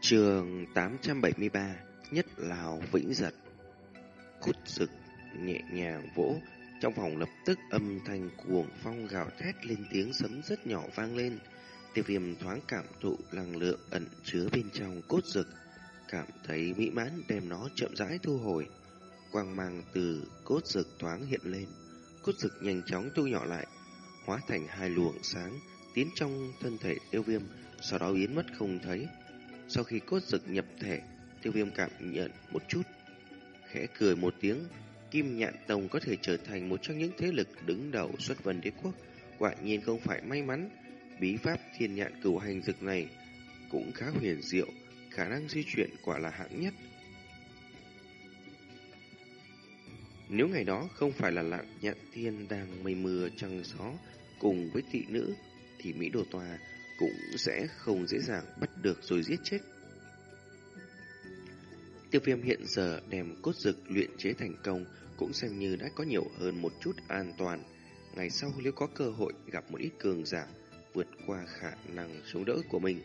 Trường 873 Nhất Lào, Vĩnh Giật. Cút rực nhẹ nhàng vỗ, Trong phòng lập tức âm thanh cuồng phong gào thét lên tiếng sấm rất nhỏ vang lên. Tiêu viêm thoáng cảm thụ năng lượng ẩn chứa bên trong cốt rực Cảm thấy mỹ mãn đem nó chậm rãi thu hồi. Quang mang từ cốt rực thoáng hiện lên, Cốt rực nhanh chóng thu nhỏ lại, Hóa thành hai luồng sáng Tiến trong thân thể tiêu viêm, Sau đó biến mất không thấy sau khi cốt dực nhập thể, tiêu viêm cảm nhận một chút. Khẽ cười một tiếng, Kim Nhạn Tông có thể trở thành một trong những thế lực đứng đầu xuất vân đế quốc. Quả nhiên không phải may mắn, bí pháp thiên nhạn cửu hành dực này cũng khá huyền diệu, khả năng di chuyển quả là hạng nhất. Nếu ngày đó không phải là lạng nhạn thiên đang mây mưa trăng gió cùng với thị nữ, thì Mỹ Đồ Tòa cũng sẽ không dễ dàng bắt được rồi giết chết. Tiêu viêm hiện giờ đem cốt dực luyện chế thành công cũng xem như đã có nhiều hơn một chút an toàn. Ngày sau nếu có cơ hội gặp một ít cường giả vượt qua khả năng chống đỡ của mình,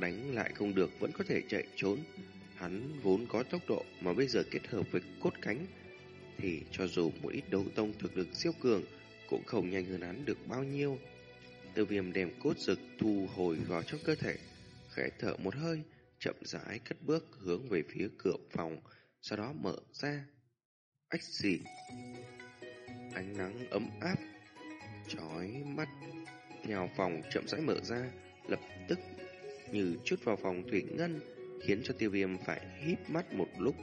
đánh lại không được vẫn có thể chạy trốn. Hắn vốn có tốc độ mà bây giờ kết hợp với cốt cánh thì cho dù một ít đấu tông thực lực siêu cường cũng không nhanh hơn hắn được bao nhiêu. Tiêu viêm đem cốt dực thu hồi vào trong cơ thể, khẽ thở một hơi, chậm rãi cất bước hướng về phía cửa phòng, sau đó mở ra. Ách xì. Ánh nắng ấm áp, chói mắt, theo phòng chậm rãi mở ra, lập tức như chút vào phòng thủy ngân, khiến cho tiêu viêm phải hít mắt một lúc.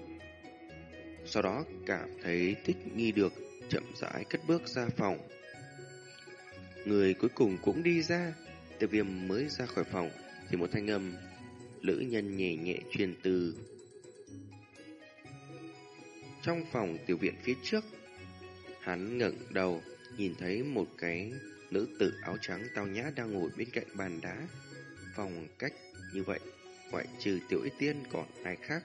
Sau đó cảm thấy thích nghi được, chậm rãi cất bước ra phòng. Người cuối cùng cũng đi ra. Tiêu viêm mới ra khỏi phòng, Thì một thanh âm Lữ nhân nhẹ nhẹ truyền từ. Trong phòng tiểu viện phía trước, Hắn ngẩng đầu, Nhìn thấy một cái nữ tử áo trắng tao nhã đang ngồi bên cạnh bàn đá. Phòng cách như vậy, Ngoại trừ tiểu y tiên còn ai khác?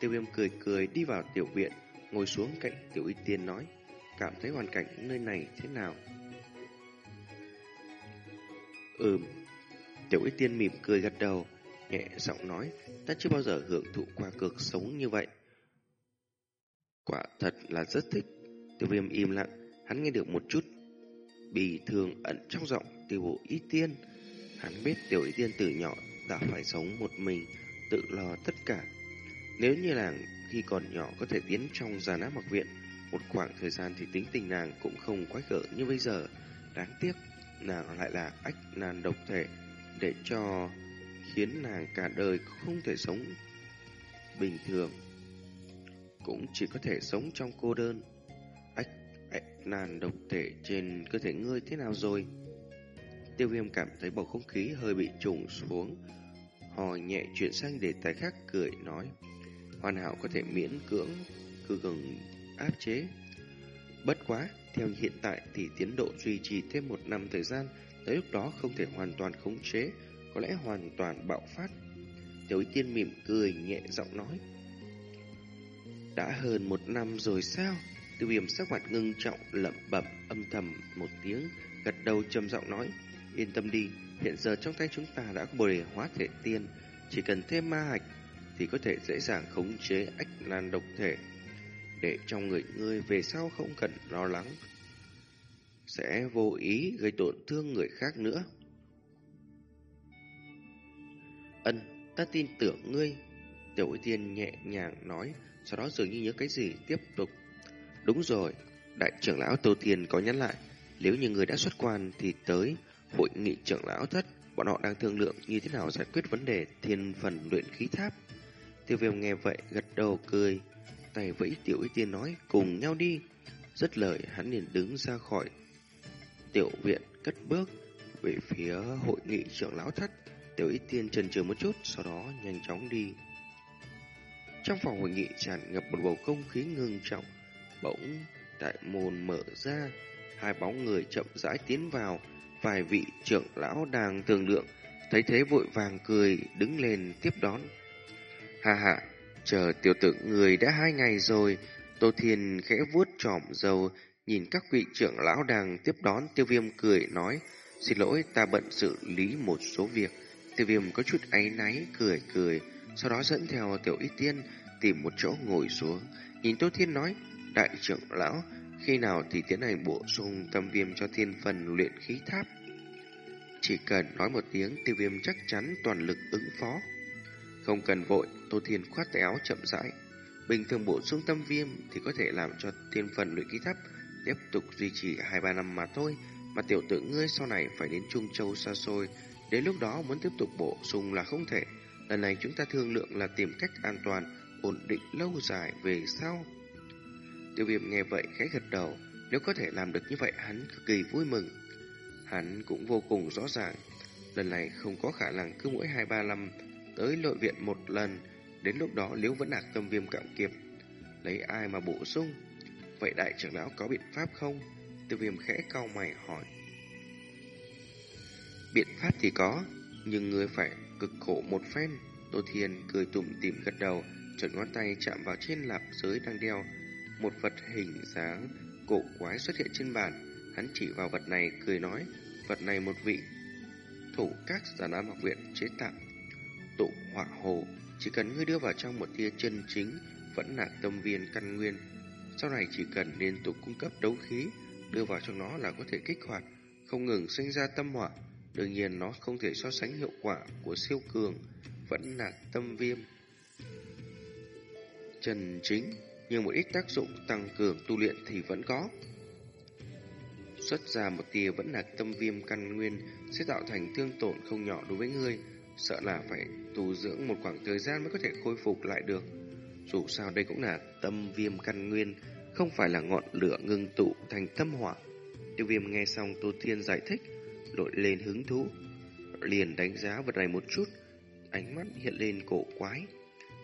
Tiêu viêm cười cười đi vào tiểu viện, Ngồi xuống cạnh tiểu y tiên nói, Cảm thấy hoàn cảnh nơi này thế nào? Ừm. Tiểu Ích Tiên mỉm cười gật đầu, nhẹ giọng nói, ta chưa bao giờ hưởng thụ qua cuộc sống như vậy. Quả thật là rất thích. Tiêu viêm im lặng, hắn nghe được một chút bì thường ẩn trong giọng tiêu bộ Y Tiên. Hắn biết tiểu Y Tiên từ nhỏ đã phải sống một mình, tự lo tất cả. Nếu như nàng khi còn nhỏ có thể tiến trong giàn nát mặc viện, một khoảng thời gian thì tính tình nàng cũng không quái gở như bây giờ. Đáng tiếc, nàng lại là ách nan độc thể để cho khiến nàng cả đời không thể sống bình thường, cũng chỉ có thể sống trong cô đơn. Ách ách nan độc thể trên cơ thể ngươi thế nào rồi? Tiêu viêm cảm thấy bầu không khí hơi bị trùng xuống, hò nhẹ chuyển sang đề tài khác, cười nói, hoàn hảo có thể miễn cưỡng, cứ gần áp chế. Bất quá theo hiện tại thì tiến độ duy trì thêm một năm thời gian, tới lúc đó không thể hoàn toàn khống chế, có lẽ hoàn toàn bạo phát. Tiểu ý tiên mỉm cười nhẹ giọng nói. Đã hơn một năm rồi sao? Tiêu viêm sắc mặt ngưng trọng lẩm bẩm âm thầm một tiếng, gật đầu trầm giọng nói. Yên tâm đi, hiện giờ trong tay chúng ta đã có bồ đề hóa thể tiên, chỉ cần thêm ma hạch thì có thể dễ dàng khống chế ách nan độc thể để trong người ngươi về sau không cần lo lắng sẽ vô ý gây tổn thương người khác nữa. Ân, ta tin tưởng ngươi. Tiểu tiên nhẹ nhàng nói, sau đó dường như nhớ cái gì tiếp tục. Đúng rồi, đại trưởng lão Tô Thiên có nhắn lại, nếu như người đã xuất quan thì tới hội nghị trưởng lão thất, bọn họ đang thương lượng như thế nào giải quyết vấn đề thiên phần luyện khí tháp. Tiêu viêm nghe vậy gật đầu cười, tay vẫy tiểu y tiên nói cùng nhau đi. Rất lời hắn liền đứng ra khỏi tiểu viện cất bước về phía hội nghị trưởng lão thất. Tiểu y tiên chần chừ một chút, sau đó nhanh chóng đi. Trong phòng hội nghị tràn ngập một bầu không khí ngưng trọng. Bỗng đại môn mở ra, hai bóng người chậm rãi tiến vào, vài vị trưởng lão đang thương lượng, thấy thế vội vàng cười đứng lên tiếp đón. Hà hà, Chờ tiểu tử người đã hai ngày rồi, Tô Thiên khẽ vuốt trỏm dầu, nhìn các vị trưởng lão đang tiếp đón tiêu viêm cười nói, xin lỗi ta bận xử lý một số việc, Tiêu viêm có chút áy náy, cười cười, sau đó dẫn theo tiểu y tiên tìm một chỗ ngồi xuống. Nhìn Tô Thiên nói, đại trưởng lão, khi nào thì tiến hành bổ sung tâm viêm cho thiên phần luyện khí tháp? Chỉ cần nói một tiếng, tiêu viêm chắc chắn toàn lực ứng phó. Không cần vội, Tô Thiên khoát tay áo chậm rãi. Bình thường bổ sung tâm viêm thì có thể làm cho thiên phần luyện khí thấp tiếp tục duy trì 2-3 năm mà thôi. Mà tiểu tử ngươi sau này phải đến Trung Châu xa xôi, đến lúc đó muốn tiếp tục bổ sung là không thể. Lần này chúng ta thương lượng là tìm cách an toàn, ổn định lâu dài về sau. Tiêu viêm nghe vậy khẽ gật đầu, nếu có thể làm được như vậy hắn cực kỳ vui mừng. Hắn cũng vô cùng rõ ràng, lần này không có khả năng cứ mỗi 2-3 năm tới nội viện một lần, đến lúc đó nếu vẫn đạt tâm viêm cạn kiệt, lấy ai mà bổ sung? Vậy đại trưởng lão có biện pháp không? Tiêu viêm khẽ cau mày hỏi. Biện pháp thì có, nhưng người phải cực khổ một phen. Tô Thiên cười tủm tỉm gật đầu, chuẩn ngón tay chạm vào trên lạp giới đang đeo. Một vật hình dáng cổ quái xuất hiện trên bàn. Hắn chỉ vào vật này cười nói, vật này một vị thủ các giả nam học viện chế tạo. Tụ họa hồ, chỉ cần ngươi đưa vào trong một tia chân chính, vẫn là tâm viên căn nguyên. Sau này chỉ cần liên tục cung cấp đấu khí, đưa vào trong nó là có thể kích hoạt, không ngừng sinh ra tâm hỏa. Đương nhiên nó không thể so sánh hiệu quả của siêu cường, vẫn là tâm viêm. Chân chính, nhưng một ít tác dụng tăng cường tu luyện thì vẫn có. Xuất ra một tia vẫn là tâm viêm căn nguyên sẽ tạo thành thương tổn không nhỏ đối với ngươi, sợ là phải tu dưỡng một khoảng thời gian mới có thể khôi phục lại được. Dù sao đây cũng là tâm viêm căn nguyên, không phải là ngọn lửa ngưng tụ thành tâm hỏa. Tiêu viêm nghe xong Tô Thiên giải thích, lội lên hứng thú, liền đánh giá vật này một chút, ánh mắt hiện lên cổ quái.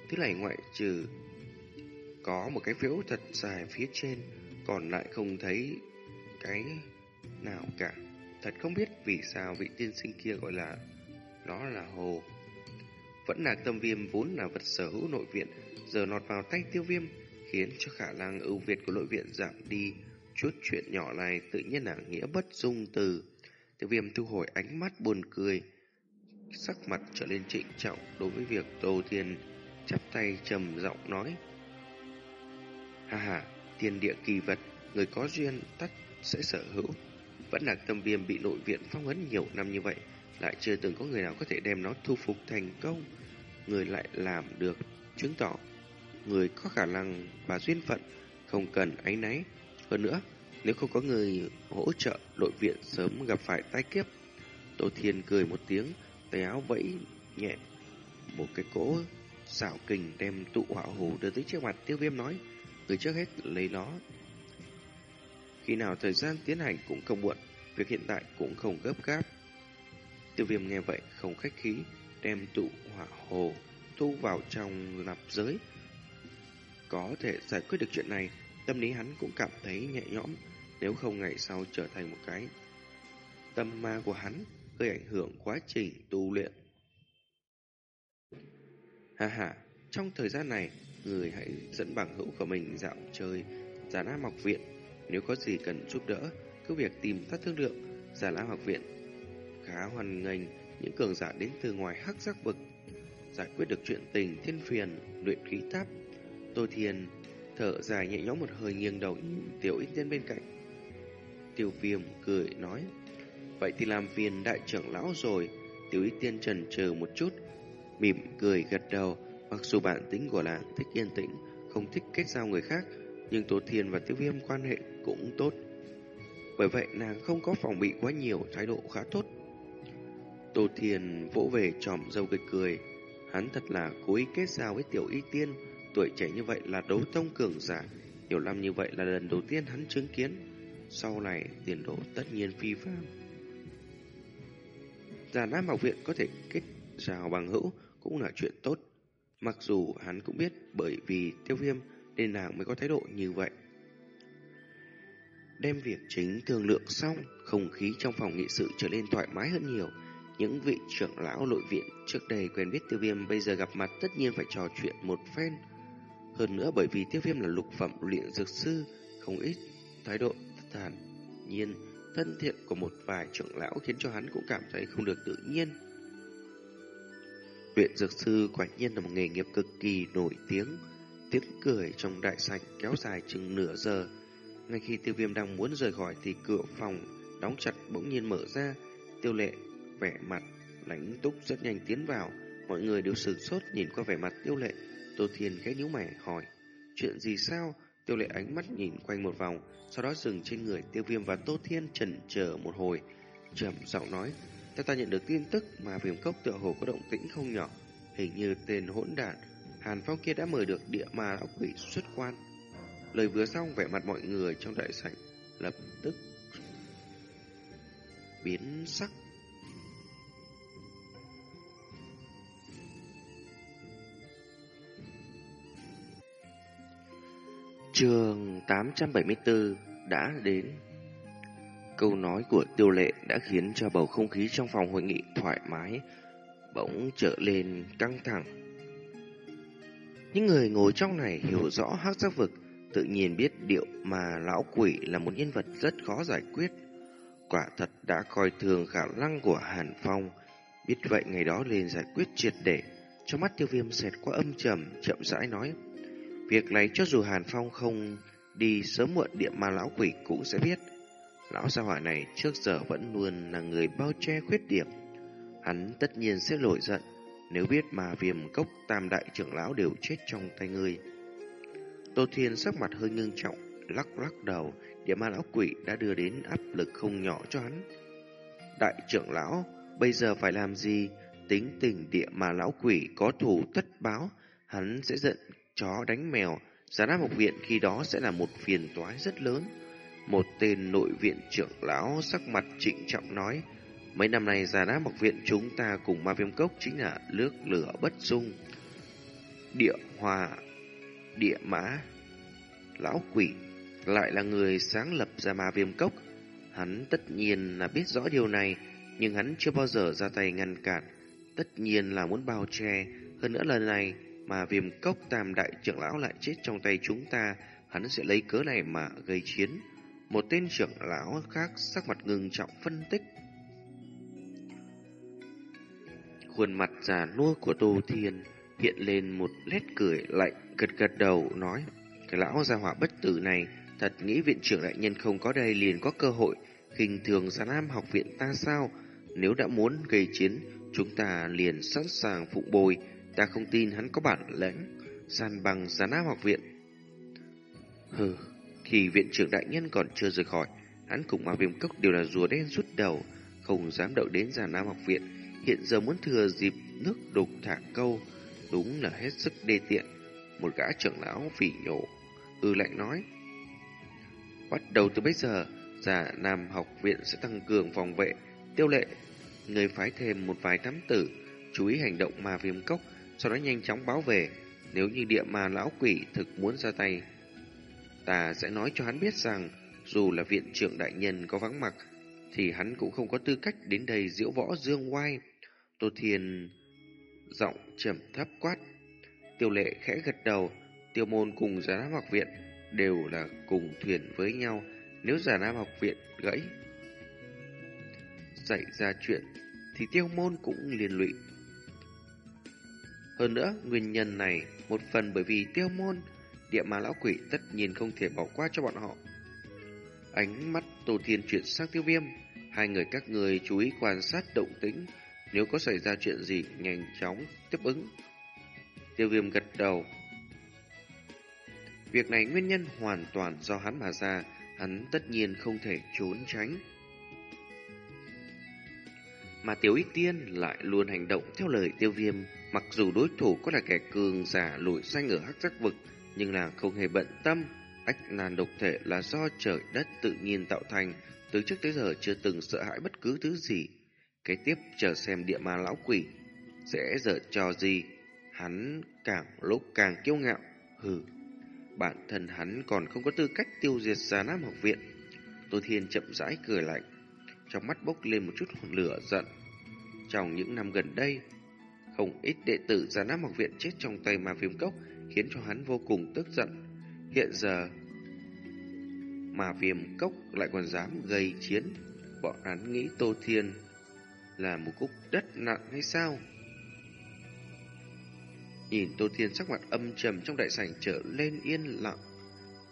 Thứ này ngoại trừ có một cái phiếu thật dài phía trên, còn lại không thấy cái nào cả. Thật không biết vì sao vị tiên sinh kia gọi là đó là hồ. Vẫn là tâm viêm vốn là vật sở hữu nội viện, giờ nọt vào tay tiêu viêm, khiến cho khả năng ưu việt của nội viện giảm đi. Chút chuyện nhỏ này tự nhiên là nghĩa bất dung từ. Tiêu viêm thu hồi ánh mắt buồn cười, sắc mặt trở lên trịnh trọng đối với việc Tô Thiên chắp tay trầm giọng nói. Ha ha, tiền địa kỳ vật, người có duyên tất sẽ sở hữu. Vẫn là tâm viêm bị nội viện phong ấn nhiều năm như vậy, lại chưa từng có người nào có thể đem nó thu phục thành công. Người lại làm được, chứng tỏ người có khả năng và duyên phận, không cần ái náy. Hơn nữa, nếu không có người hỗ trợ, đội viện sớm gặp phải tai kiếp. Tô Thiên cười một tiếng, tay áo vẫy nhẹ. Một cái cỗ xảo kình đem tụ hỏa hồ đưa tới trước mặt tiêu viêm nói. Người trước hết lấy nó. Khi nào thời gian tiến hành cũng không muộn, việc hiện tại cũng không gấp gáp. Tiêu viêm nghe vậy không khách khí, đem tụ hỏa hồ thu vào trong nạp giới. Có thể giải quyết được chuyện này, tâm lý hắn cũng cảm thấy nhẹ nhõm, nếu không ngày sau trở thành một cái tâm ma của hắn gây ảnh hưởng quá trình tu luyện. Ha ha, trong thời gian này, người hãy dẫn bằng hữu của mình dạo chơi Giả Nam học viện. Nếu có gì cần giúp đỡ, cứ việc tìm ta thương lượng. Giả Nam học viện khá hoàn nghênh những cường giả đến từ ngoài hắc giác vực. Giải quyết được chuyện tình thiên phiền, luyện khí tháp tô thiền thở dài nhẹ nhõm một hơi nghiêng đầu nhìn tiểu ít nhân bên cạnh. Tiêu viêm cười nói, vậy thì làm phiền đại trưởng lão rồi. Tiểu ít tiên trần chờ một chút, mỉm cười gật đầu. Mặc dù bản tính của làng thích yên tĩnh, không thích kết giao người khác, nhưng tô thiền và tiêu viêm quan hệ cũng tốt. Bởi vậy nàng không có phòng bị quá nhiều thái độ khá tốt. Tô Thiền vỗ về tròm dâu cười cười. Hắn thật là cố ý kết giao với tiểu y tiên. Tuổi trẻ như vậy là đấu tông cường giả. Nhiều năm như vậy là lần đầu tiên hắn chứng kiến. Sau này tiền đồ tất nhiên phi phàm. già Nam học viện có thể kết giao bằng hữu cũng là chuyện tốt. Mặc dù hắn cũng biết bởi vì tiêu viêm nên nàng mới có thái độ như vậy. Đem việc chính thương lượng xong, không khí trong phòng nghị sự trở nên thoải mái hơn nhiều. Những vị trưởng lão nội viện trước đây quen biết tiêu viêm bây giờ gặp mặt tất nhiên phải trò chuyện một phen. Hơn nữa bởi vì tiêu viêm là lục phẩm luyện dược sư, không ít thái độ thản nhiên, thân thiện của một vài trưởng lão khiến cho hắn cũng cảm thấy không được tự nhiên. Luyện dược sư quả nhiên là một nghề nghiệp cực kỳ nổi tiếng. Tiếng cười trong đại sảnh kéo dài chừng nửa giờ. Ngay khi tiêu viêm đang muốn rời khỏi thì cửa phòng đóng chặt bỗng nhiên mở ra. Tiêu lệ vẻ mặt lãnh túc rất nhanh tiến vào. Mọi người đều sửng sốt nhìn qua vẻ mặt tiêu lệ. Tô Thiên khẽ nhíu mày hỏi. Chuyện gì sao? Tiêu lệ ánh mắt nhìn quanh một vòng, sau đó dừng trên người tiêu viêm và Tô Thiên chần chờ một hồi. trầm giọng nói, theo ta nhận được tin tức mà viêm cốc tựa hồ có động tĩnh không nhỏ. Hình như tên hỗn đản Hàn Phong kia đã mời được địa ma lão quỷ xuất quan. Lời vừa xong vẻ mặt mọi người trong đại sảnh lập tức biến sắc. Trường 874 đã đến. Câu nói của tiêu lệ đã khiến cho bầu không khí trong phòng hội nghị thoải mái, bỗng trở lên căng thẳng. Những người ngồi trong này hiểu rõ hắc giác vực, tự nhiên biết điệu mà lão quỷ là một nhân vật rất khó giải quyết. Quả thật đã coi thường khả năng của Hàn Phong, biết vậy ngày đó liền giải quyết triệt để. Trong mắt tiêu viêm xẹt qua âm trầm, chậm rãi nói. Việc này cho dù Hàn Phong không đi sớm muộn địa mà lão quỷ cũng sẽ biết. Lão gia hỏa này trước giờ vẫn luôn là người bao che khuyết điểm. Hắn tất nhiên sẽ nổi giận nếu biết mà viêm cốc tam đại trưởng lão đều chết trong tay ngươi. Tô Thiên sắc mặt hơi ngưng trọng, lắc lắc đầu, địa ma lão quỷ đã đưa đến áp lực không nhỏ cho hắn. Đại trưởng lão, bây giờ phải làm gì? Tính tình địa ma lão quỷ có thủ tất báo, hắn sẽ giận chó đánh mèo, giá đáp học viện khi đó sẽ là một phiền toái rất lớn. Một tên nội viện trưởng lão sắc mặt trịnh trọng nói, mấy năm nay già đáp học viện chúng ta cùng ma viêm cốc chính là nước lửa bất dung. Địa hòa, địa mã, lão quỷ, lại là người sáng lập ra ma viêm cốc. Hắn tất nhiên là biết rõ điều này, nhưng hắn chưa bao giờ ra tay ngăn cản. Tất nhiên là muốn bao che, hơn nữa lần này mà viêm cốc tam đại trưởng lão lại chết trong tay chúng ta, hắn sẽ lấy cớ này mà gây chiến. Một tên trưởng lão khác sắc mặt ngưng trọng phân tích. Khuôn mặt già nua của Tô Thiên hiện lên một nét cười lạnh, gật gật đầu nói, cái lão gia hỏa bất tử này thật nghĩ viện trưởng đại nhân không có đây liền có cơ hội khinh thường Già Nam học viện ta sao? Nếu đã muốn gây chiến, chúng ta liền sẵn sàng phụng bồi, ta không tin hắn có bản lĩnh san bằng Già Nam học viện. Hừ, khi viện trưởng đại nhân còn chưa rời khỏi, hắn cùng ma viêm cốc đều là rùa đen rút đầu, không dám đậu đến giàn Nam học viện. Hiện giờ muốn thừa dịp nước đục thả câu, đúng là hết sức đê tiện. Một gã trưởng lão phỉ nhổ, ư lạnh nói. Bắt đầu từ bây giờ, Già Nam học viện sẽ tăng cường phòng vệ, tiêu lệ. Người phái thêm một vài thám tử, chú ý hành động ma viêm cốc, sau đó nhanh chóng báo về. Nếu như địa ma lão quỷ thực muốn ra tay, ta sẽ nói cho hắn biết rằng dù là viện trưởng đại nhân có vắng mặt thì hắn cũng không có tư cách đến đây diễu võ dương oai. Tô Thiên giọng trầm thấp quát. Tiêu lệ khẽ gật đầu, tiêu môn cùng giả nam học viện đều là cùng thuyền với nhau. Nếu giả nam học viện gãy xảy ra chuyện thì tiêu môn cũng liên lụy. Hơn nữa, nguyên nhân này một phần bởi vì tiêu môn địa ma lão quỷ tất nhiên không thể bỏ qua cho bọn họ. Ánh mắt Tô Thiên chuyển sang tiêu viêm, hai người các người chú ý quan sát động tĩnh, nếu có xảy ra chuyện gì nhanh chóng tiếp ứng. Tiêu viêm gật đầu. Việc này nguyên nhân hoàn toàn do hắn mà ra, hắn tất nhiên không thể trốn tránh. Mà Tiểu Ích Tiên lại luôn hành động theo lời tiêu viêm, mặc dù đối thủ có là kẻ cường giả lùi xanh ở hắc giác vực, nhưng là không hề bận tâm. Ách nan độc thể là do trời đất tự nhiên tạo thành, từ trước tới giờ chưa từng sợ hãi bất cứ thứ gì. Kế tiếp chờ xem địa ma lão quỷ sẽ dở trò gì. Hắn càng lúc càng kiêu ngạo. Hừ, bản thân hắn còn không có tư cách tiêu diệt Già Nam học viện. Tô Thiên chậm rãi cười lạnh, trong mắt bốc lên một chút lửa giận. Trong những năm gần đây, không ít đệ tử Già Nam học viện chết trong tay ma viêm cốc khiến cho hắn vô cùng tức giận. Hiện giờ, mà viêm cốc lại còn dám gây chiến, bọn hắn nghĩ Tô Thiên là một cúc đất nặng hay sao? Nhìn Tô Thiên sắc mặt âm trầm trong đại sảnh trở lên yên lặng.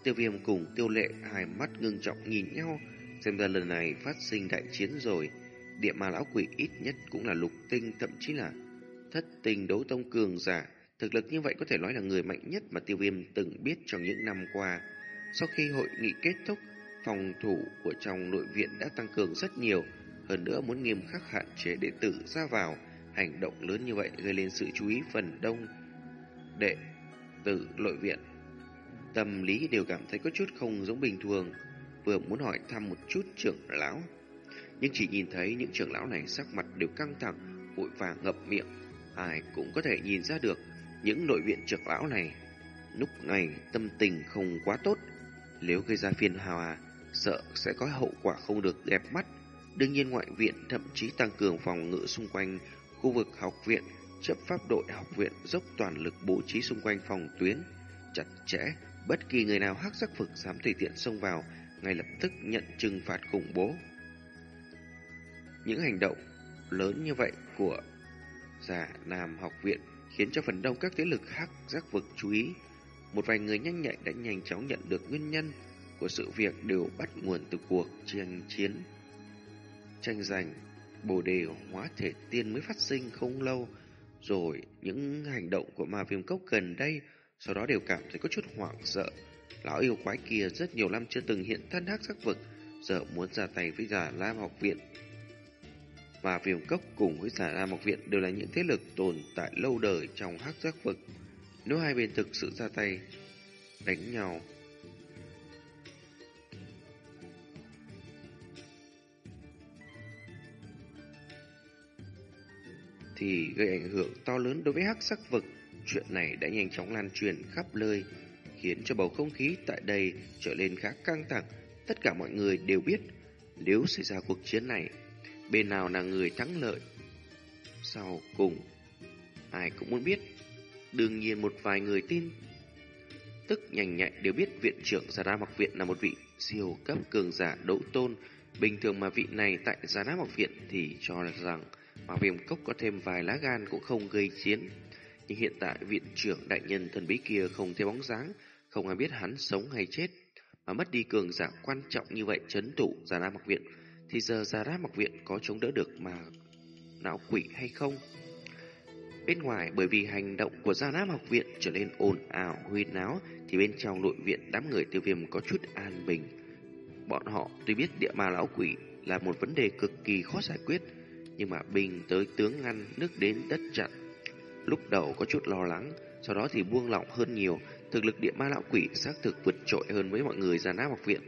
Tiêu viêm cùng tiêu lệ hai mắt ngưng trọng nhìn nhau, xem ra lần này phát sinh đại chiến rồi. Địa ma lão quỷ ít nhất cũng là lục tinh, thậm chí là thất tình đấu tông cường giả. Thực lực như vậy có thể nói là người mạnh nhất mà tiêu viêm từng biết trong những năm qua. Sau khi hội nghị kết thúc, phòng thủ của trong nội viện đã tăng cường rất nhiều, hơn nữa muốn nghiêm khắc hạn chế đệ tử ra vào. Hành động lớn như vậy gây lên sự chú ý phần đông đệ tử nội viện. Tâm lý đều cảm thấy có chút không giống bình thường, vừa muốn hỏi thăm một chút trưởng lão. Nhưng chỉ nhìn thấy những trưởng lão này sắc mặt đều căng thẳng, vội vàng ngập miệng. Ai cũng có thể nhìn ra được những nội viện trưởng lão này lúc này tâm tình không quá tốt. Nếu gây ra phiền hòa, sợ sẽ có hậu quả không được đẹp mắt. Đương nhiên ngoại viện thậm chí tăng cường phòng ngự xung quanh khu vực học viện, chấp pháp đội học viện dốc toàn lực bố trí xung quanh phòng tuyến, chặt chẽ, bất kỳ người nào hắc sắc phực dám tùy tiện xông vào, ngay lập tức nhận trừng phạt khủng bố. Những hành động lớn như vậy của giả nam học viện khiến cho phần đông các thế lực hắc giác vực chú ý. Một vài người nhanh nhạy đã nhanh chóng nhận được nguyên nhân của sự việc đều bắt nguồn từ cuộc tranh chiến. Tranh giành, bồ đề hóa thể tiên mới phát sinh không lâu, rồi những hành động của ma viêm cốc gần đây sau đó đều cảm thấy có chút hoảng sợ. Lão yêu quái kia rất nhiều năm chưa từng hiện thân hắc giác vực, giờ muốn ra tay với giả lam học viện và viêm cốc cùng với giả lam học viện đều là những thế lực tồn tại lâu đời trong hắc giác vực nếu hai bên thực sự ra tay đánh nhau thì gây ảnh hưởng to lớn đối với hắc sắc vực. Chuyện này đã nhanh chóng lan truyền khắp nơi, khiến cho bầu không khí tại đây trở nên khá căng thẳng. Tất cả mọi người đều biết, nếu xảy ra cuộc chiến này, bên nào là người thắng lợi. Sau cùng, ai cũng muốn biết. Đương nhiên một vài người tin tức nhanh nhạy đều biết viện trưởng Già Đam Học Viện là một vị siêu cấp cường giả đấu tôn. Bình thường mà vị này tại Già Đam Học Viện thì cho rằng mà viêm cốc có thêm vài lá gan cũng không gây chiến. Nhưng hiện tại viện trưởng đại nhân thần bí kia không thấy bóng dáng, không ai biết hắn sống hay chết. Mà mất đi cường giả quan trọng như vậy chấn tụ Già Nam Học Viện, thì giờ Già ra Mặc Viện có chống đỡ được mà não quỷ hay không? Bên ngoài bởi vì hành động của Gia Nam học viện trở nên ồn ào huyên náo thì bên trong nội viện đám người tiêu viêm có chút an bình. Bọn họ tuy biết địa ma lão quỷ là một vấn đề cực kỳ khó giải quyết, nhưng mà bình tới tướng ngăn nước đến đất chặn. Lúc đầu có chút lo lắng, sau đó thì buông lỏng hơn nhiều, thực lực địa ma lão quỷ xác thực vượt trội hơn với mọi người Gia nam học viện.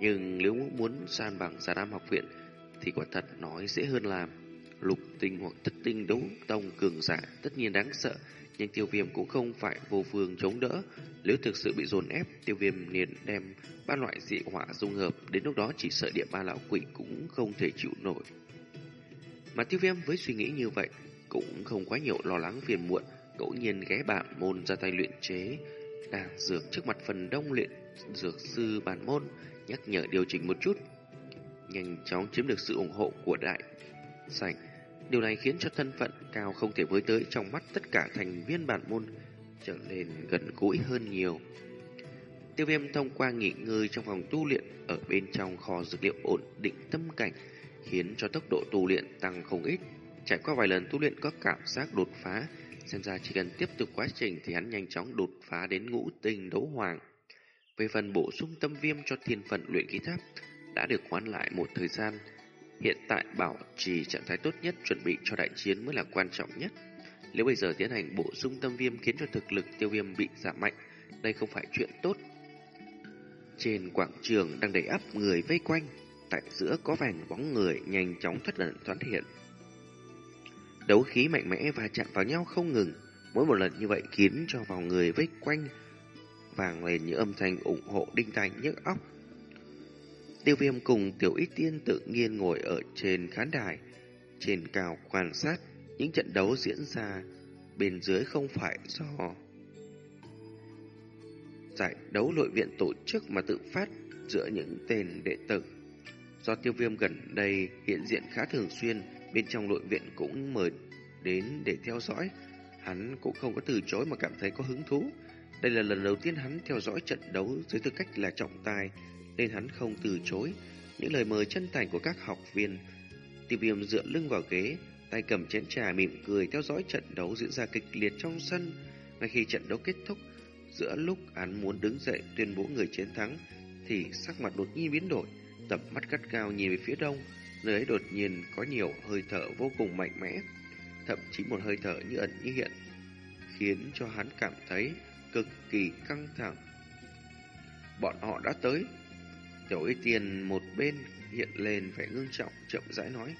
Nhưng nếu muốn san bằng giả nam học viện thì quả thật nói dễ hơn làm. Lục tinh hoặc thất tinh đấu tông cường giả tất nhiên đáng sợ, nhưng tiêu viêm cũng không phải vô phương chống đỡ. Nếu thực sự bị dồn ép, tiêu viêm liền đem ba loại dị hỏa dung hợp, đến lúc đó chỉ sợ địa ba lão quỷ cũng không thể chịu nổi. Mà tiêu viêm với suy nghĩ như vậy cũng không quá nhiều lo lắng phiền muộn, ngẫu nhiên ghé bạn môn ra tay luyện chế đan dược trước mặt phần đông luyện dược sư bản môn, nhắc nhở điều chỉnh một chút. Nhanh chóng chiếm được sự ủng hộ của đại sảnh. Điều này khiến cho thân phận cao không thể với tới trong mắt tất cả thành viên bản môn trở nên gần gũi hơn nhiều. Tiêu viêm thông qua nghỉ ngơi trong phòng tu luyện ở bên trong kho dược liệu ổn định tâm cảnh, khiến cho tốc độ tu luyện tăng không ít. Trải qua vài lần tu luyện có cảm giác đột phá, xem ra chỉ cần tiếp tục quá trình thì hắn nhanh chóng đột phá đến ngũ tinh đấu hoàng. Về phần bổ sung tâm viêm cho thiên phận luyện khí tháp đã được hoán lại một thời gian. Hiện tại bảo trì trạng thái tốt nhất chuẩn bị cho đại chiến mới là quan trọng nhất. Nếu bây giờ tiến hành bổ sung tâm viêm khiến cho thực lực tiêu viêm bị giảm mạnh, đây không phải chuyện tốt. Trên quảng trường đang đầy ắp người vây quanh, tại giữa có vài bóng người nhanh chóng thoát ẩn thoát hiện. Đấu khí mạnh mẽ và chạm vào nhau không ngừng, mỗi một lần như vậy khiến cho vào người vây quanh vàng lên những âm thanh ủng hộ đinh thành nhức óc. Tiêu viêm cùng tiểu ít tiên tự nhiên ngồi ở trên khán đài, trên cao quan sát những trận đấu diễn ra bên dưới không phải do giải đấu nội viện tổ chức mà tự phát giữa những tên đệ tử. Do tiêu viêm gần đây hiện diện khá thường xuyên, bên trong nội viện cũng mời đến để theo dõi. hắn cũng không có từ chối mà cảm thấy có hứng thú. Đây là lần đầu tiên hắn theo dõi trận đấu dưới tư cách là trọng tài, nên hắn không từ chối những lời mời chân thành của các học viên. Tiêu viêm dựa lưng vào ghế, tay cầm chén trà mỉm cười theo dõi trận đấu diễn ra kịch liệt trong sân. Ngay khi trận đấu kết thúc, giữa lúc hắn muốn đứng dậy tuyên bố người chiến thắng, thì sắc mặt đột nhiên biến đổi, tầm mắt gắt cao nhìn về phía đông, nơi ấy đột nhiên có nhiều hơi thở vô cùng mạnh mẽ, thậm chí một hơi thở như ẩn như hiện, khiến cho hắn cảm thấy cực kỳ căng thẳng. Bọn họ đã tới. Tiểu Y Tiền một bên hiện lên vẻ ngưng trọng, chậm rãi nói.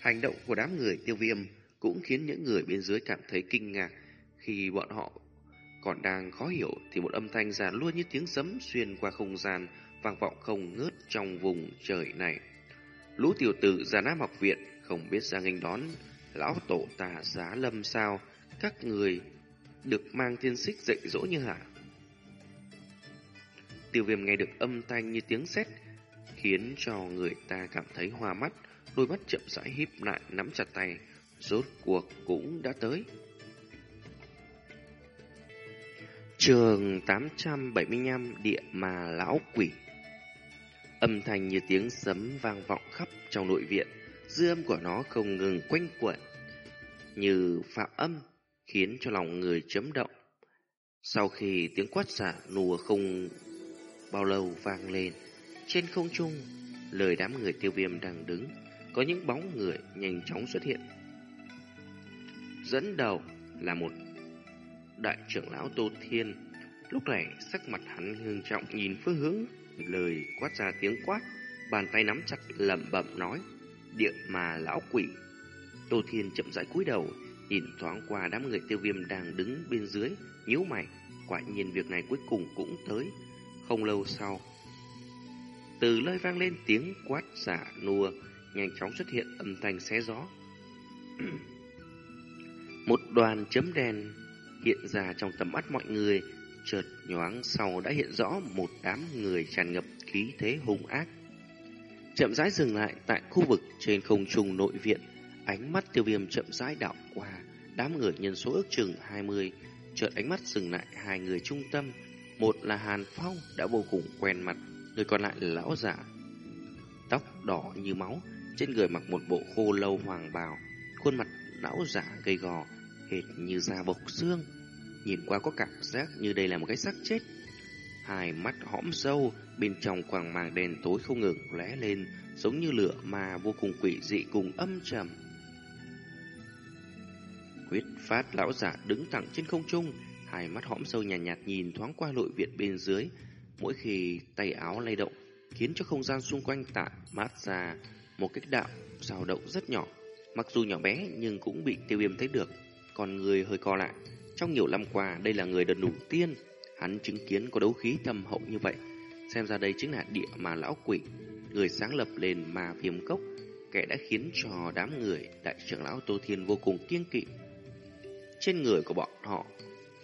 Hành động của đám người tiêu viêm cũng khiến những người bên dưới cảm thấy kinh ngạc khi bọn họ còn đang khó hiểu thì một âm thanh giàn luôn như tiếng sấm xuyên qua không gian vang vọng không ngớt trong vùng trời này. Lũ tiểu tử già nam học viện không biết ra nghênh đón lão tổ tà giá lâm sao các người được mang thiên xích dạy dỗ như hả? Tiêu viêm nghe được âm thanh như tiếng sét khiến cho người ta cảm thấy hoa mắt, đôi mắt chậm rãi híp lại nắm chặt tay, rốt cuộc cũng đã tới. Trường 875 Địa Mà Lão Quỷ Âm thanh như tiếng sấm vang vọng khắp trong nội viện, dư âm của nó không ngừng quanh quẩn, như phạm âm khiến cho lòng người chấm động. Sau khi tiếng quát giả nùa không bao lâu vang lên, trên không trung, lời đám người tiêu viêm đang đứng, có những bóng người nhanh chóng xuất hiện. Dẫn đầu là một đại trưởng lão Tô Thiên. Lúc này, sắc mặt hắn hương trọng nhìn phương hướng, lời quát ra tiếng quát, bàn tay nắm chặt lẩm bẩm nói, địa mà lão quỷ. Tô Thiên chậm rãi cúi đầu, Nhìn thoáng qua đám người tiêu viêm đang đứng bên dưới, nhíu mày, quả nhiên việc này cuối cùng cũng tới. Không lâu sau, từ lời vang lên tiếng quát giả nùa, nhanh chóng xuất hiện âm thanh xé gió. Một đoàn chấm đen hiện ra trong tầm mắt mọi người, chợt nhoáng sau đã hiện rõ một đám người tràn ngập khí thế hung ác. Chậm rãi dừng lại tại khu vực trên không trung nội viện, Ánh mắt tiêu viêm chậm rãi đảo qua, đám người nhân số ước chừng 20, chợt ánh mắt dừng lại hai người trung tâm. Một là Hàn Phong đã vô cùng quen mặt, người còn lại là lão giả. Tóc đỏ như máu, trên người mặc một bộ khô lâu hoàng bào, khuôn mặt lão giả gầy gò, hệt như da bộc xương. Nhìn qua có cảm giác như đây là một cái xác chết. Hai mắt hõm sâu, bên trong quàng màng đèn tối không ngừng lóe lên, giống như lửa mà vô cùng quỷ dị cùng âm trầm. Quyết phát lão giả đứng thẳng trên không trung, hai mắt hõm sâu nhàn nhạt, nhạt nhìn thoáng qua nội viện bên dưới. Mỗi khi tay áo lay động, khiến cho không gian xung quanh tạ mát ra một cách đạo dao động rất nhỏ. Mặc dù nhỏ bé nhưng cũng bị tiêu viêm thấy được. Còn người hơi co lại. Trong nhiều năm qua, đây là người đợt đầu tiên hắn chứng kiến có đấu khí thâm hậu như vậy. Xem ra đây chính là địa mà lão quỷ, người sáng lập lên mà viêm cốc, kẻ đã khiến cho đám người đại trưởng lão Tô Thiên vô cùng kiêng kỵ. Trên người của bọn họ,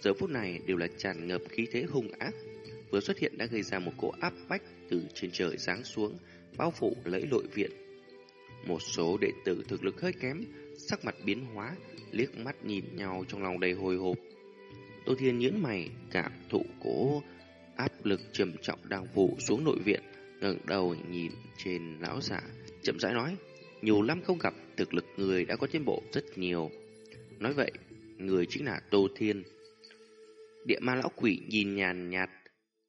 giờ phút này đều là tràn ngập khí thế hung ác, vừa xuất hiện đã gây ra một cỗ áp bách từ trên trời giáng xuống, bao phủ lấy nội viện. Một số đệ tử thực lực hơi kém, sắc mặt biến hóa, liếc mắt nhìn nhau trong lòng đầy hồi hộp. Tô Thiên nhướng mày, cảm thụ cố áp lực trầm trọng đang phủ xuống nội viện, ngẩng đầu nhìn trên lão giả, chậm rãi nói, nhiều năm không gặp, thực lực người đã có tiến bộ rất nhiều. Nói vậy, người chính là Tô Thiên. Địa ma lão quỷ nhìn nhàn nhạt,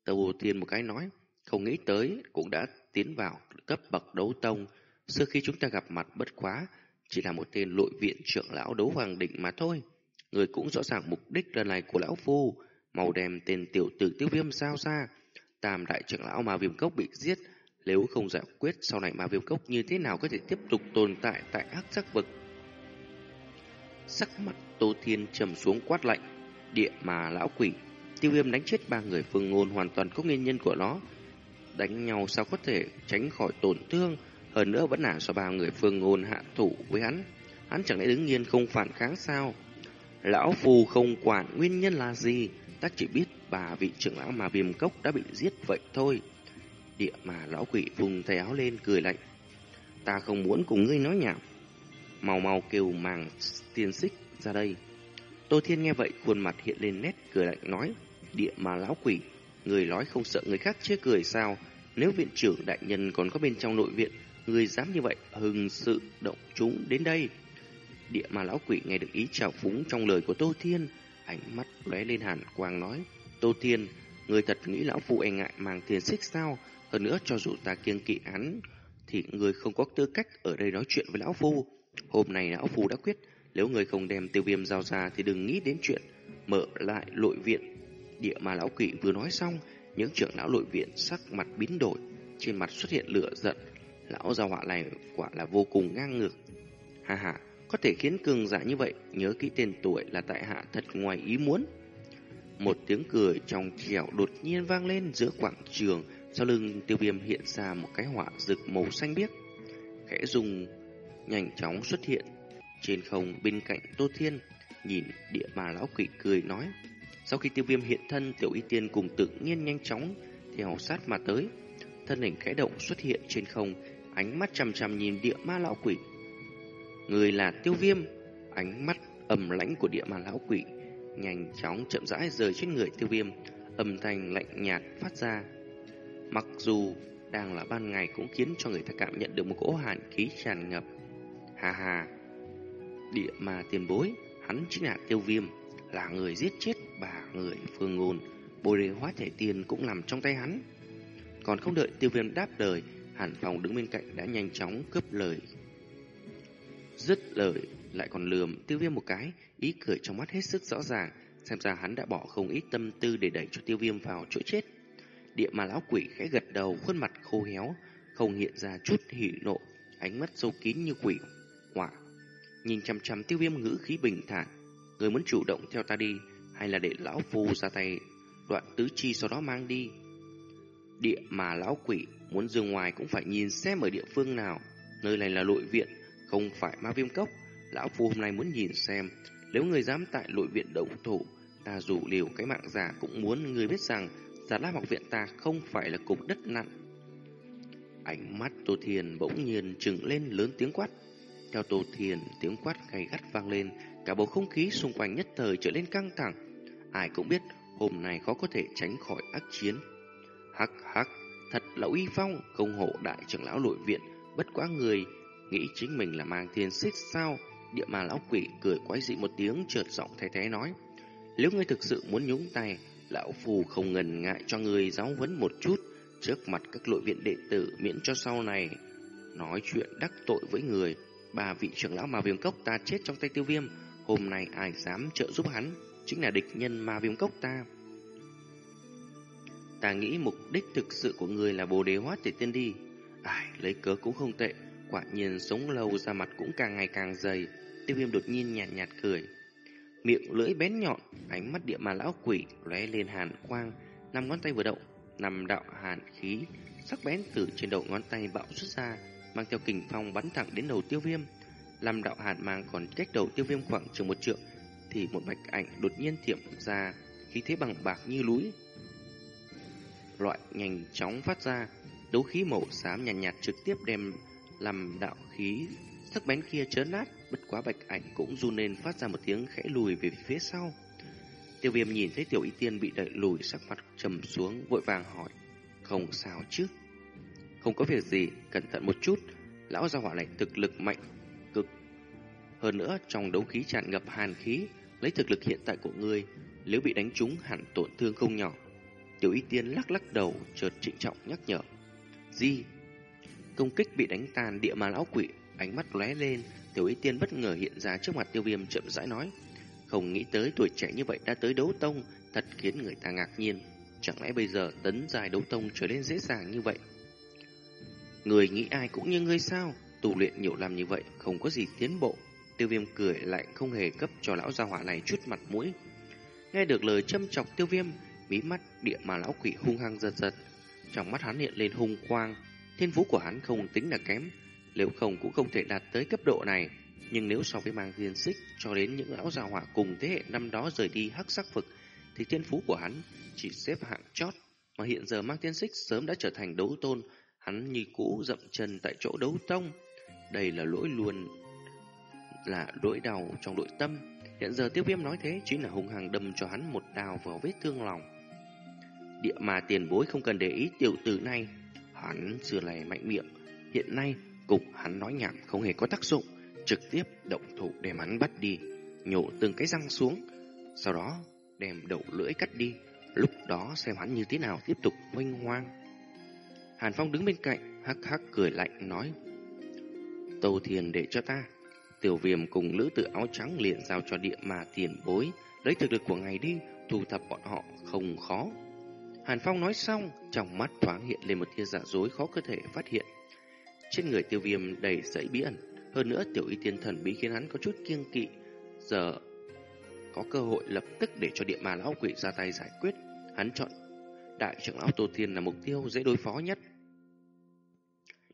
Tô Thiên một cái nói, không nghĩ tới cũng đã tiến vào cấp bậc đấu tông. Sau khi chúng ta gặp mặt bất quá, chỉ là một tên nội viện trưởng lão đấu hoàng định mà thôi. Người cũng rõ ràng mục đích lần này của lão phu, màu đem tên tiểu tử tiêu viêm sao xa. Tam đại trưởng lão mà viêm cốc bị giết, nếu không giải quyết sau này mà viêm cốc như thế nào có thể tiếp tục tồn tại tại hắc sắc vực. Sắc mặt Tô Thiên trầm xuống quát lạnh, địa mà lão quỷ, tiêu viêm đánh chết ba người phương ngôn hoàn toàn có nguyên nhân của nó. Đánh nhau sao có thể tránh khỏi tổn thương, hơn nữa vẫn là do ba người phương ngôn hạ thủ với hắn. Hắn chẳng lẽ đứng nhiên không phản kháng sao? Lão phù không quản nguyên nhân là gì, ta chỉ biết bà vị trưởng lão mà viêm cốc đã bị giết vậy thôi. Địa mà lão quỷ vùng tay áo lên cười lạnh. Ta không muốn cùng ngươi nói nhảm. Màu màu kêu màng tiên xích ra đây. Tô Thiên nghe vậy, khuôn mặt hiện lên nét cười lạnh nói, địa mà lão quỷ, người nói không sợ người khác chê cười sao? Nếu viện trưởng đại nhân còn có bên trong nội viện, người dám như vậy, hừng sự động chúng đến đây. Địa mà lão quỷ nghe được ý trào phúng trong lời của Tô Thiên, ánh mắt lóe lên hàn quang nói, Tô Thiên, người thật nghĩ lão phụ e ngại mang tiền xích sao? Hơn nữa cho dù ta kiêng kỵ hắn, thì người không có tư cách ở đây nói chuyện với lão phu. Hôm nay lão phu đã quyết, nếu người không đem tiêu viêm giao ra thì đừng nghĩ đến chuyện mở lại nội viện. Địa mà lão quỷ vừa nói xong, những trưởng lão nội viện sắc mặt biến đổi, trên mặt xuất hiện lửa giận. Lão gia họa này quả là vô cùng ngang ngược. Ha ha, có thể khiến cường giả như vậy nhớ kỹ tên tuổi là tại hạ thật ngoài ý muốn. Một tiếng cười trong trẻo đột nhiên vang lên giữa quảng trường, sau lưng tiêu viêm hiện ra một cái họa rực màu xanh biếc. Khẽ dùng nhanh chóng xuất hiện trên không bên cạnh Tô Thiên, nhìn địa ma lão quỷ cười nói. Sau khi tiêu viêm hiện thân, tiểu y tiên cùng tự nhiên nhanh chóng theo sát mà tới. Thân hình khẽ động xuất hiện trên không, ánh mắt chằm chằm nhìn địa ma lão quỷ. Người là tiêu viêm, ánh mắt ầm lãnh của địa ma lão quỷ, nhanh chóng chậm rãi rời trên người tiêu viêm, âm thanh lạnh nhạt phát ra. Mặc dù đang là ban ngày cũng khiến cho người ta cảm nhận được một cỗ hàn khí tràn ngập. Hà hà, địa ma tiền bối, hắn chính là tiêu viêm, là người giết chết bà người phương ngôn, bồ đề hóa thể tiền cũng nằm trong tay hắn. Còn không đợi tiêu viêm đáp lời, hàn phòng đứng bên cạnh đã nhanh chóng cướp lời. Dứt lời, lại còn lườm tiêu viêm một cái, ý cười trong mắt hết sức rõ ràng, xem ra hắn đã bỏ không ít tâm tư để đẩy cho tiêu viêm vào chỗ chết. Địa ma lão quỷ khẽ gật đầu, khuôn mặt khô héo, không hiện ra chút hỉ nộ, ánh mắt sâu kín như quỷ hỏa. Nhìn chăm chăm tiêu viêm ngữ khí bình thản, người muốn chủ động theo ta đi, hay là để lão phù ra tay đoạn tứ chi sau đó mang đi. Địa mà lão quỷ muốn dừng ngoài cũng phải nhìn xem ở địa phương nào, nơi này là nội viện, không phải ma viêm cốc. Lão phù hôm nay muốn nhìn xem, nếu người dám tại nội viện động thủ, ta dù liều cái mạng giả cũng muốn người biết rằng Giả Lam học viện ta không phải là cục đất nặng. Ánh mắt Tô Thiền bỗng nhiên trừng lên lớn tiếng quát. Theo Tô Thiền, tiếng quát gay gắt vang lên, cả bầu không khí xung quanh nhất thời trở nên căng thẳng. Ai cũng biết hôm nay khó có thể tránh khỏi ác chiến. Hắc hắc, thật là uy phong, công hộ đại trưởng lão nội viện, bất quá người, nghĩ chính mình là mang thiên xích sao? Địa mà lão quỷ cười quái dị một tiếng trượt giọng thay thế nói. Nếu ngươi thực sự muốn nhúng tay, lão phù không ngần ngại cho người giáo huấn một chút trước mặt các nội viện đệ tử miễn cho sau này nói chuyện đắc tội với người. Ba vị trưởng lão ma viêm cốc ta chết trong tay tiêu viêm, hôm nay ai dám trợ giúp hắn, chính là địch nhân ma viêm cốc ta. Ta nghĩ mục đích thực sự của người là bồ đề hóa thể tiên đi. Ai, lấy cớ cũng không tệ, quả nhiên sống lâu ra mặt cũng càng ngày càng dày. Tiêu viêm đột nhiên nhạt nhạt cười miệng lưỡi bén nhọn, ánh mắt địa ma lão quỷ lóe lên hàn quang, năm ngón tay vừa động, năm đạo hàn khí sắc bén từ trên đầu ngón tay bạo xuất ra, mang theo kình phong bắn thẳng đến đầu Tiêu Viêm. làm đạo hàn mang còn cách đầu Tiêu Viêm khoảng chừng một trượng, thì một bạch ảnh đột nhiên thiểm ra, khí thế bằng bạc như núi. Loại nhanh chóng phát ra, đấu khí màu xám nhàn nhạt, nhạt trực tiếp đem làm đạo khí Sắc bén kia chớn nát, bất quá bạch ảnh cũng run lên phát ra một tiếng khẽ lùi về phía sau. Tiêu viêm nhìn thấy tiểu y tiên bị đẩy lùi sắc mặt trầm xuống, vội vàng hỏi. Không sao chứ? Không có việc gì, cẩn thận một chút. Lão gia hỏa này thực lực mạnh, cực. Hơn nữa, trong đấu khí tràn ngập hàn khí, lấy thực lực hiện tại của ngươi, nếu bị đánh trúng hẳn tổn thương không nhỏ. Tiểu y tiên lắc lắc đầu, chợt trịnh trọng nhắc nhở. Gì? Công kích bị đánh tàn địa mà lão quỷ Ánh mắt lóe lên, Tiểu Y Tiên bất ngờ hiện ra trước mặt Tiêu Viêm chậm rãi nói: "Không nghĩ tới tuổi trẻ như vậy đã tới đấu tông, thật khiến người ta ngạc nhiên. Chẳng lẽ bây giờ tấn dài đấu tông trở nên dễ dàng như vậy?" Người nghĩ ai cũng như ngươi sao? Tu luyện nhiều làm như vậy không có gì tiến bộ. Tiêu Viêm cười lại không hề cấp cho lão gia hỏa này chút mặt mũi. Nghe được lời châm chọc Tiêu Viêm, mí mắt địa mà lão quỷ hung hăng giật giật, trong mắt hắn hiện lên hung quang. Thiên phú của hắn không tính là kém, nếu không cũng không thể đạt tới cấp độ này. Nhưng nếu so với mang thiên xích cho đến những lão già hỏa cùng thế hệ năm đó rời đi hắc sắc vực, thì thiên phú của hắn chỉ xếp hạng chót. Mà hiện giờ mang thiên xích sớm đã trở thành đấu tôn, hắn như cũ dậm chân tại chỗ đấu tông. Đây là lỗi luôn là lỗi đau trong nội tâm. Hiện giờ tiêu viêm nói thế chính là hung hăng đâm cho hắn một đào vào vết thương lòng. Địa mà tiền bối không cần để ý tiểu tử này. Hắn xưa này mạnh miệng. Hiện nay, cục hắn nói nhảm không hề có tác dụng. Trực tiếp động thủ đem hắn bắt đi. Nhổ từng cái răng xuống. Sau đó đem đầu lưỡi cắt đi. Lúc đó xem hắn như thế nào tiếp tục vinh hoang. Hàn Phong đứng bên cạnh, hắc hắc cười lạnh nói. Tâu thiền để cho ta. Tiểu viêm cùng lữ tự áo trắng liền giao cho địa mà tiền bối. Lấy thực lực của ngài đi, thu thập bọn họ không khó. Hàn Phong nói xong, trong mắt thoáng hiện lên một tia giả dối khó có thể phát hiện. Trên người tiêu viêm đầy sẫy bí ẩn, hơn nữa tiểu y tiên thần bí khiến hắn có chút kiêng kỵ. Giờ có cơ hội lập tức để cho địa mà lão quỷ ra tay giải quyết. Hắn chọn đại trưởng lão Tô Thiên là mục tiêu dễ đối phó nhất.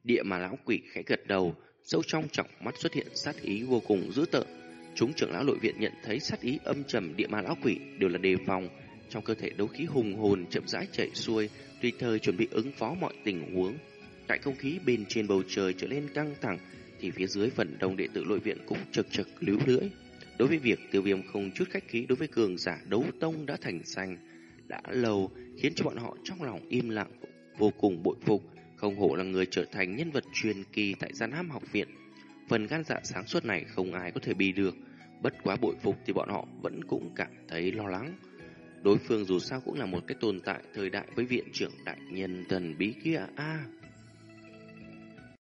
Địa mà lão quỷ khẽ gật đầu, sâu trong trọng mắt xuất hiện sát ý vô cùng dữ tợn. Chúng trưởng lão nội viện nhận thấy sát ý âm trầm địa ma lão quỷ đều là đề phòng, trong cơ thể đấu khí hùng hồn chậm rãi chạy xuôi, tùy thời chuẩn bị ứng phó mọi tình huống. Tại không khí bên trên bầu trời trở lên căng thẳng, thì phía dưới phần đông đệ tử nội viện cũng chực chực líu lưỡi. Đối với việc tiêu viêm không chút khách khí đối với cường giả đấu tông đã thành danh, đã lâu khiến cho bọn họ trong lòng im lặng, vô cùng bội phục, không hổ là người trở thành nhân vật truyền kỳ tại gian ham học viện. Phần gan dạ sáng suốt này không ai có thể bì được, bất quá bội phục thì bọn họ vẫn cũng cảm thấy lo lắng. Đối phương dù sao cũng là một cái tồn tại thời đại với viện trưởng đại nhân thần bí kia a.